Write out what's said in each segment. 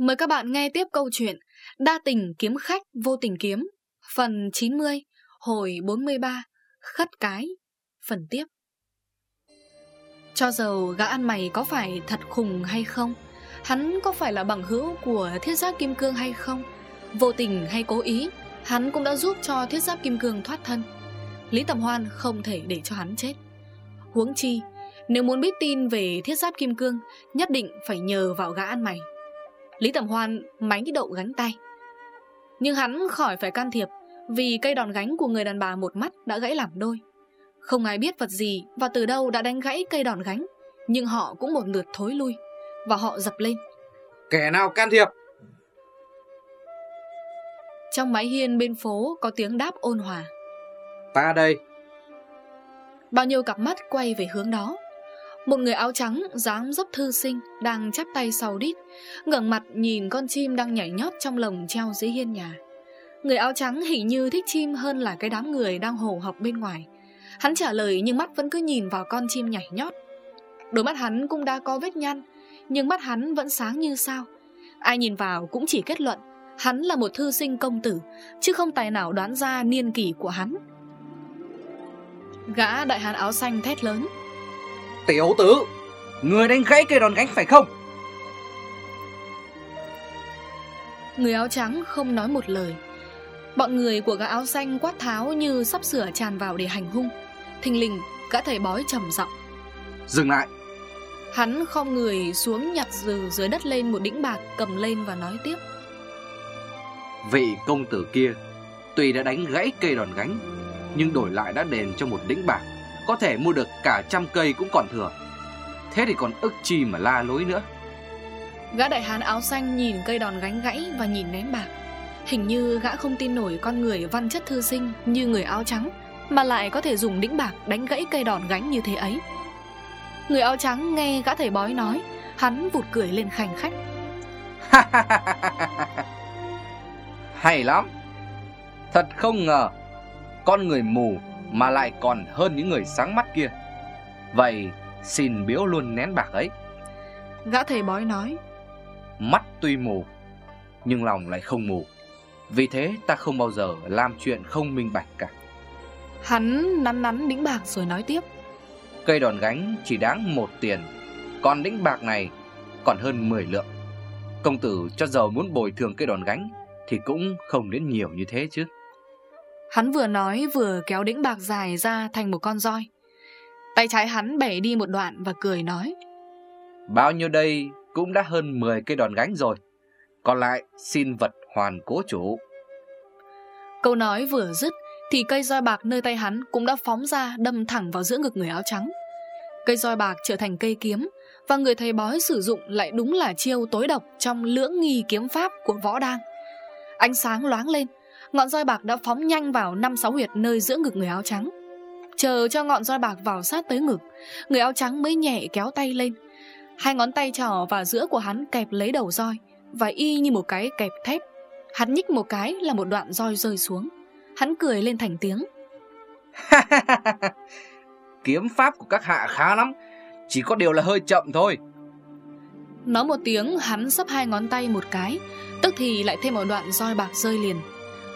Mời các bạn nghe tiếp câu chuyện Đa tình kiếm khách vô tình kiếm, Phần 90 Hồi 43 Khất cái. Phần tiếp. Cho dầu gã ăn mày có phải thật khùng hay không, Hắn có phải là bằng hữu của thiết giáp kim cương hay không? Vô tình hay cố ý, Hắn cũng đã giúp cho thiết giáp kim cương thoát thân. Lý Tầm Hoan không thể để cho hắn chết. Huống chi, Nếu muốn biết tin về thiết giáp kim cương, Nhất định phải nhờ vào gã ăn mày. Lý Tầm Hoan mánh đậu gánh tay. Nhưng hắn khỏi phải can thiệp Vì cây đòn gánh của người đàn bà một mắt đã gãy làm đôi. Không ai biết vật gì và từ đâu đã đánh gãy cây đòn gánh Nhưng họ cũng một lượt thối lui Và họ dập lên. Kẻ nào can thiệp? Trong mái hiên bên phố có tiếng đáp ôn hòa. Ta đây. Bao nhiêu cặp mắt quay về hướng đó một người áo trắng, dáng dấp thư sinh, Đang chắp tay sau đít, ngẩng mặt nhìn con chim đang nhảy nhót trong lồng treo dưới hiên nhà. Người áo trắng hình như thích chim hơn là cái đám người đang hồ học bên ngoài. Hắn trả lời nhưng mắt vẫn cứ nhìn vào con chim nhảy nhót. Đôi mắt hắn cũng đã có vết nhăn, Nhưng mắt hắn vẫn sáng như sao. Ai nhìn vào cũng chỉ kết luận, Hắn là một thư sinh công tử, Chứ không tài nào đoán ra niên kỷ của hắn. Gã đại hán áo xanh thét lớn. Tiểu tử Người đánh gãy cây đòn gánh phải không? Người áo trắng không nói một lời. Bọn người của gã áo xanh quát tháo như sắp sửa tràn vào để hành hung. Thình lình gã thầy bói trầm giọng. Dừng lại. Hắn không người xuống nhặt từ dưới đất lên một đĩnh bạc cầm lên và nói tiếp. Vị công tử kia Tuy đã đánh gãy cây đòn gánh Nhưng đổi lại đã đền cho một đĩnh bạc Có thể mua được cả trăm cây cũng còn thừa. Thế thì còn ức chi mà la lối nữa. Gã đại hán áo xanh nhìn cây đòn gánh gãy và nhìn ném bạc. Hình như gã không tin nổi con người văn chất thư sinh như người áo trắng Mà lại có thể dùng đĩnh bạc đánh gãy cây đòn gánh như thế ấy. Người áo trắng nghe gã thầy bói nói Hắn vụt cười lên khành khách. Hay lắm! Thật không ngờ Con người mù mà lại còn hơn những người sáng mắt kia. Vậy xin biếu luôn nén bạc ấy. Gã thầy bói nói. Mắt tuy mù Nhưng lòng lại không mù. Vì thế ta không bao giờ làm chuyện không minh bạch cả. Hắn nắn nắn đĩnh bạc rồi nói tiếp. Cây đòn gánh chỉ đáng một tiền Còn đĩnh bạc này còn hơn 10 lượng. Công tử cho giàu muốn bồi thường cây đòn gánh Thì cũng không đến nhiều như thế chứ Hắn vừa nói vừa kéo đĩnh bạc dài ra thành một con roi. Tay trái hắn bẻ đi một đoạn và cười nói Bao nhiêu đây cũng đã hơn 10 cây đòn gánh rồi. Còn lại xin vật hoàn cố chủ. Câu nói vừa dứt Thì cây roi bạc nơi tay hắn cũng đã phóng ra đâm thẳng vào giữa ngực người áo trắng. Cây roi bạc trở thành cây kiếm Và người thầy bói sử dụng lại đúng là chiêu tối độc Trong lưỡng nghi kiếm pháp của võ đăng Ánh sáng loáng lên Ngọn roi bạc đã phóng nhanh vào năm sáu huyệt nơi giữa ngực người áo trắng. Chờ cho ngọn roi bạc vào sát tới ngực Người áo trắng mới nhẹ kéo tay lên. Hai ngón tay trỏ vào giữa của hắn kẹp lấy đầu roi Và y như một cái kẹp thép. Hắn nhích một cái là một đoạn roi rơi xuống. Hắn cười lên thành tiếng. Kiếm pháp của các hạ khá lắm Chỉ có điều là hơi chậm thôi. Nói một tiếng hắn sắp hai ngón tay một cái Tức thì lại thêm một đoạn roi bạc rơi liền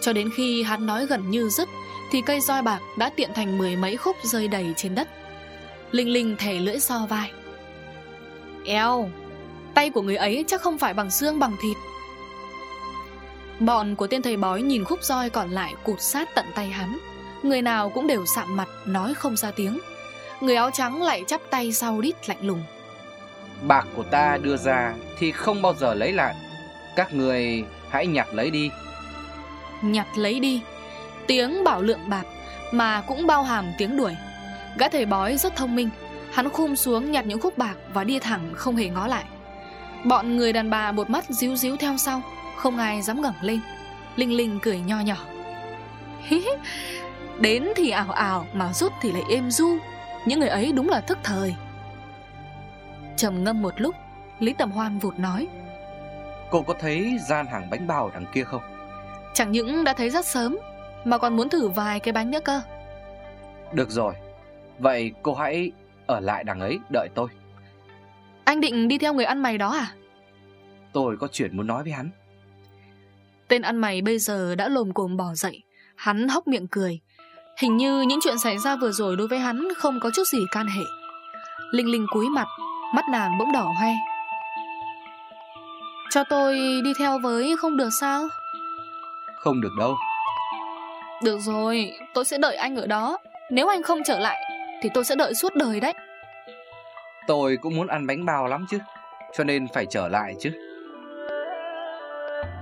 cho đến khi hắn nói gần như dứt, Thì cây roi bạc đã tiện thành mười mấy khúc rơi đầy trên đất. Linh Linh thẻ lưỡi so vai. Eo, Tay của người ấy chắc không phải bằng xương bằng thịt. Bọn của tên thầy bói nhìn khúc roi còn lại cụt sát tận tay hắn. Người nào cũng đều sạm mặt, nói không ra tiếng. Người áo trắng lại chắp tay sau đít lạnh lùng. Bạc của ta đưa ra thì không bao giờ lấy lại. Các người hãy nhặt lấy đi. Nhặt lấy đi. Tiếng bảo lượng bạc Mà cũng bao hàm tiếng đuổi. Gã thầy bói rất thông minh, Hắn khum xuống nhặt những khúc bạc và đi thẳng không hề ngó lại. Bọn người đàn bà một mắt díu díu theo sau, Không ai dám ngẩng lên. Linh Linh cười nho nhỏ. Đến thì ảo ảo mà rút thì lại êm du Những người ấy đúng là thức thời. Trầm ngâm một lúc, Lý Tầm Hoan vụt nói. Cô có thấy gian hàng bánh bao đằng kia không? Chẳng những đã thấy rất sớm Mà còn muốn thử vài cái bánh nữa cơ. Được rồi. Vậy cô hãy ở lại đằng ấy đợi tôi. Anh định đi theo người ăn mày đó à? Tôi có chuyện muốn nói với hắn. Tên ăn mày bây giờ đã lồm cồm bỏ dậy. Hắn hốc miệng cười. Hình như những chuyện xảy ra vừa rồi đối với hắn Không có chút gì can hệ. Linh Linh cúi mặt Mắt nàng bỗng đỏ hoe. Cho tôi đi theo với không được sao Không được đâu. Được rồi Tôi sẽ đợi anh ở đó. Nếu anh không trở lại Thì tôi sẽ đợi suốt đời đấy. Tôi cũng muốn ăn bánh bao lắm chứ Cho nên phải trở lại chứ.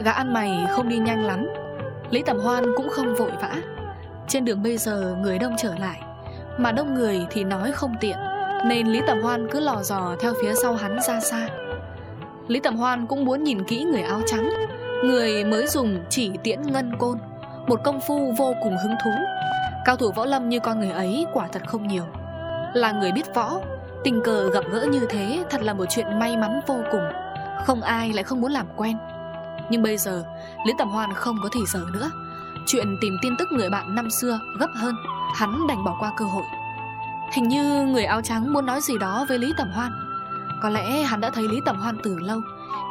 Gã ăn mày không đi nhanh lắm. Lý Tầm Hoan cũng không vội vã. Trên đường bây giờ người đông trở lại. Mà đông người thì nói không tiện Nên Lý Tầm Hoan cứ lò dò theo phía sau hắn ra xa. Lý Tầm Hoan cũng muốn nhìn kỹ người áo trắng Người mới dùng chỉ tiễn ngân côn, Một công phu vô cùng hứng thú. Cao thủ võ lâm như con người ấy quả thật không nhiều. Là người biết võ, Tình cờ gặp gỡ như thế thật là một chuyện may mắn vô cùng. Không ai lại không muốn làm quen. Nhưng bây giờ, Lý Tầm Hoan không có thì giờ nữa. Chuyện tìm tin tức người bạn năm xưa gấp hơn, Hắn đành bỏ qua cơ hội. Hình như người áo trắng muốn nói gì đó với Lý Tầm Hoan. Có lẽ hắn đã thấy Lý Tầm Hoan từ lâu,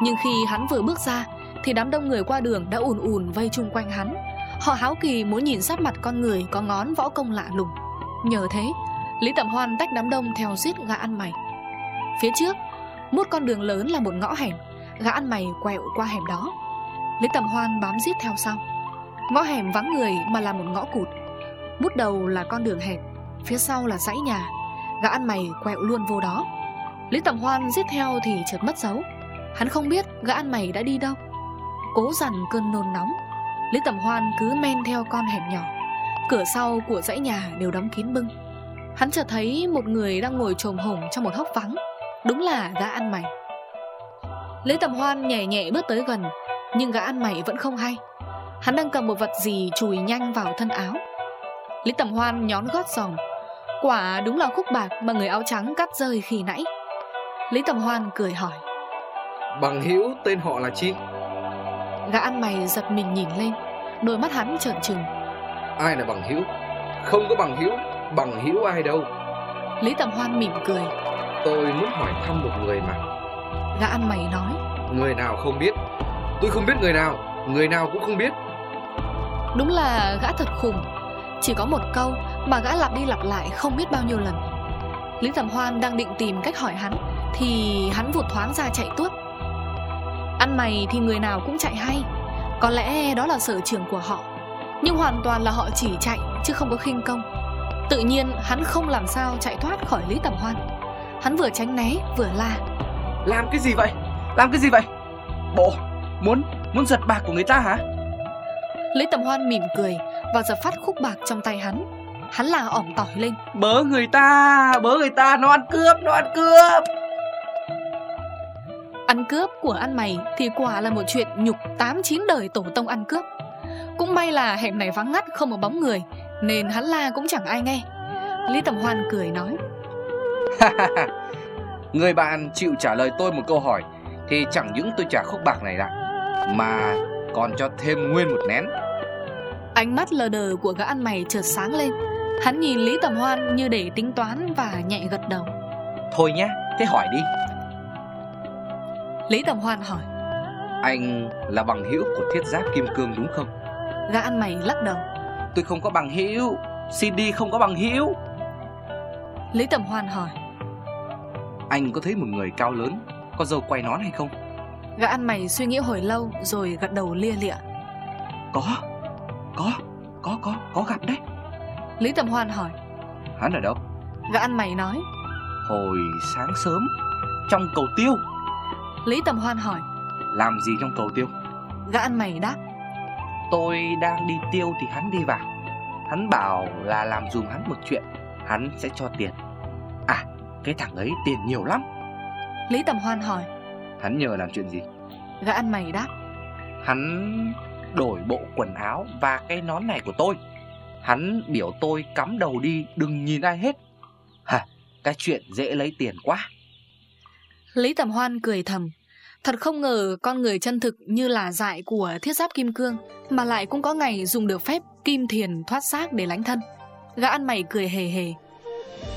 Nhưng khi hắn vừa bước ra thì đám đông người qua đường đã ùn ùn vây chung quanh hắn. Họ háo kỳ muốn nhìn sát mặt con người có ngón võ công lạ lùng. Nhờ thế, Lý Tầm Hoan tách đám đông theo giết gã ăn mày. Phía trước, Một con đường lớn là một ngõ hẻm. Gã ăn mày quẹo qua hẻm đó. Lý Tầm Hoan bám giết theo sau. Ngõ hẻm vắng người mà là một ngõ cụt. Bút đầu là con đường hẹp, Phía sau là dãy nhà. Gã ăn mày quẹo luôn vô đó. Lý Tầm Hoan giết theo thì chợt mất dấu. Hắn không biết gã ăn mày đã đi đâu. Cố dằn cơn nôn nóng. Lý Tầm Hoan cứ men theo con hẻm nhỏ. Cửa sau của dãy nhà đều đóng kín bưng. Hắn chợt thấy một người đang ngồi trồm hổm trong một hốc vắng. Đúng là gã ăn mày. Lý Tầm Hoan nhẹ nhẹ bước tới gần, Nhưng gã ăn mày vẫn không hay. Hắn đang cầm một vật gì chùi nhanh vào thân áo. Lý Tầm Hoan nhón gót giòm. Quả đúng là khúc bạc mà người áo trắng cắt rơi khi nãy. Lý Tầm Hoan cười hỏi. Bằng hữu tên họ là chi. Gã ăn mày giật mình nhìn lên. Đôi mắt hắn trợn trừng. Ai là bằng hữu? Không có bằng hữu. Bằng hữu ai đâu? Lý Tầm Hoan mỉm cười. Tôi muốn hỏi thăm một người mà. Gã ăn mày nói. Người nào không biết? Tôi không biết người nào. Người nào cũng không biết. Đúng là gã thật khủng Chỉ có một câu mà gã lặp đi lặp lại không biết bao nhiêu lần. Lý Tầm Hoan đang định tìm cách hỏi hắn Thì hắn vụt thoáng ra chạy tuốt Ăn mày thì người nào cũng chạy hay. Có lẽ đó là sở trường của họ. Nhưng hoàn toàn là họ chỉ chạy Chứ không có khinh công. Tự nhiên hắn không làm sao chạy thoát khỏi Lý Tầm Hoan. Hắn vừa tránh né vừa la. Làm cái gì vậy? Làm cái gì vậy? Bộ Muốn Muốn giật bạc của người ta hả? Lý Tầm Hoan mỉm cười Và giật phát khúc bạc trong tay hắn. Hắn là ỏm tỏi lên. Bớ người ta Bớ người ta Nó ăn cướp Nó ăn cướp Ăn cướp của ăn mày Thì quả là một chuyện nhục 8-9 đời tổ tông ăn cướp. Cũng may là hẻm này vắng ngắt không một bóng người Nên hắn la cũng chẳng ai nghe. Lý Tầm Hoan cười nói. Người bạn chịu trả lời tôi một câu hỏi Thì chẳng những tôi trả khúc bạc này lại Mà còn cho thêm nguyên một nén. Ánh mắt lờ đờ của gã ăn mày chợt sáng lên. Hắn nhìn Lý Tầm Hoan như để tính toán và nhẹ gật đầu. Thôi nhé, thế hỏi đi Lý Tầm Hoan hỏi. Anh là bằng hữu của thiết giáp kim cương đúng không? Gã ăn mày lắc đầu. Tôi không có bằng hữu. CD không có bằng hữu. Lý Tầm Hoan hỏi. Anh có thấy một người cao lớn Có dâu quay nón hay không? Gã ăn mày suy nghĩ hồi lâu Rồi gật đầu lia lịa. Có Có Có có có gặp đấy. Lý Tầm Hoan hỏi. Hắn ở đâu? Gã ăn mày nói. Hồi sáng sớm Trong cầu tiêu Lý Tầm Hoan hỏi. Làm gì trong cầu tiêu? Gã ăn mày đáp. Tôi đang đi tiêu thì hắn đi vào. Hắn bảo là làm dùm hắn một chuyện Hắn sẽ cho tiền. À cái thằng ấy tiền nhiều lắm. Lý Tầm Hoan hỏi. Hắn nhờ làm chuyện gì? Gã ăn mày đáp. Hắn đổi bộ quần áo và cái nón này của tôi. Hắn biểu tôi cắm đầu đi đừng nhìn ai hết. Hả cái chuyện dễ lấy tiền quá Lý Tầm Hoan cười thầm. Thật không ngờ con người chân thực như là dại của thiết giáp kim cương Mà lại cũng có ngày dùng được phép kim thiền thoát xác để lánh thân. Gã ăn mày cười hề hề.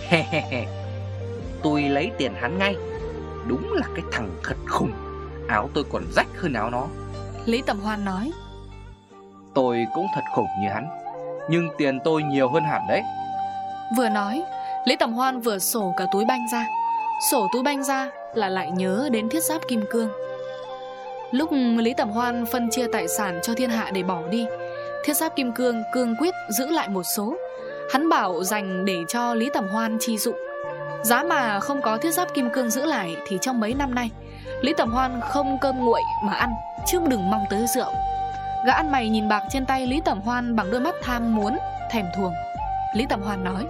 He he he Tôi lấy tiền hắn ngay. Đúng là cái thằng thật khùng. Áo tôi còn rách hơn áo nó. Lý Tầm Hoan nói. Tôi cũng thật khủng như hắn Nhưng tiền tôi nhiều hơn hẳn đấy. Vừa nói Lý Tầm Hoan vừa sổ cả túi banh ra. Sổ túi banh ra là lại nhớ đến thiết giáp kim cương. Lúc Lý Tầm Hoan phân chia tài sản cho thiên hạ để bỏ đi Thiết giáp kim cương cương quyết giữ lại một số. Hắn bảo dành để cho Lý Tầm Hoan chi dụng. Giá mà không có thiết giáp kim cương giữ lại Thì trong mấy năm nay Lý Tầm Hoan không cơm nguội mà ăn Chứ đừng mong tới rượu. Gã ăn mày nhìn bạc trên tay Lý Tầm Hoan Bằng đôi mắt tham muốn, thèm thuồng. Lý Tầm Hoan nói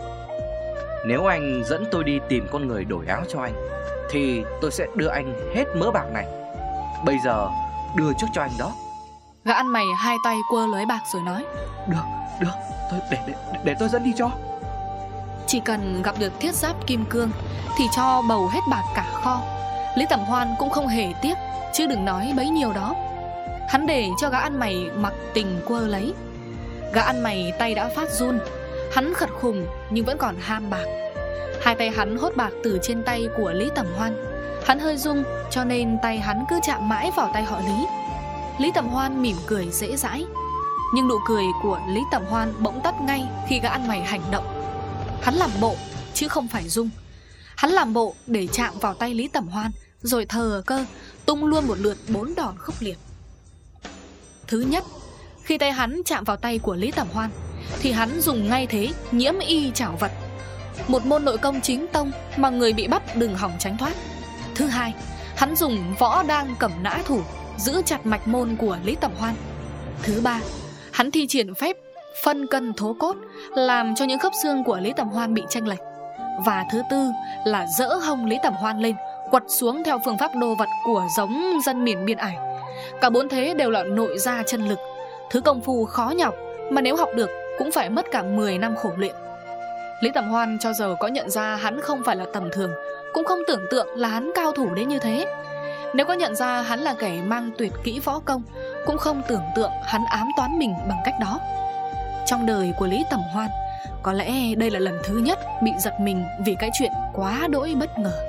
Nếu anh dẫn tôi đi tìm con người đổi áo cho anh thì tôi sẽ đưa anh hết mớ bạc này. Bây giờ đưa trước cho anh đó. Gã ăn mày hai tay quơ lưới bạc rồi nói. Được, được, tôi để, để, để tôi dẫn đi cho. Chỉ cần gặp được thiết giáp kim cương Thì cho bầu hết bạc cả kho. Lý Tẩm Hoan cũng không hề tiếc Chứ đừng nói bấy nhiêu đó. Hắn để cho gã ăn mày mặc tình quơ lấy. Gã ăn mày tay đã phát run. Hắn khật khùng nhưng vẫn còn ham bạc Hai tay hắn hốt bạc từ trên tay của Lý Tẩm Hoan. Hắn hơi rung, cho nên tay hắn cứ chạm mãi vào tay họ Lý. Lý Tẩm Hoan mỉm cười dễ dãi, Nhưng nụ cười của Lý Tẩm Hoan bỗng tắt ngay khi gã ăn mày hành động. Hắn làm bộ, chứ không phải rung. Hắn làm bộ để chạm vào tay Lý Tẩm Hoan, Rồi thờ cơ, tung luôn một lượt bốn đòn khốc liệt. Thứ nhất, Khi tay hắn chạm vào tay của Lý Tẩm Hoan, Thì hắn dùng ngay thế, nhiễm y chảo vật. Một môn nội công chính tông Mà người bị bắt đừng hỏng tránh thoát. Thứ hai, Hắn dùng võ đang cẩm nã thủ, Giữ chặt mạch môn của Lý Tẩm Hoan. Thứ ba, Hắn thi triển phép phân cân thố cốt, Làm cho những khớp xương của Lý Tẩm Hoan bị tranh lệch. Và thứ tư là dỡ hông Lý Tẩm Hoan lên, Quật xuống theo phương pháp đô vật của giống dân miền biên ải. Cả bốn thế đều là nội gia chân lực. Thứ công phu khó nhọc Mà nếu học được cũng phải mất cả 10 năm khổ luyện. Lý Tầm Hoan cho giờ có nhận ra hắn không phải là tầm thường, Cũng không tưởng tượng là hắn cao thủ đến như thế. Nếu có nhận ra hắn là kẻ mang tuyệt kỹ võ công, Cũng không tưởng tượng hắn ám toán mình bằng cách đó. Trong đời của Lý Tầm Hoan, Có lẽ đây là lần thứ nhất bị giật mình vì cái chuyện quá đỗi bất ngờ.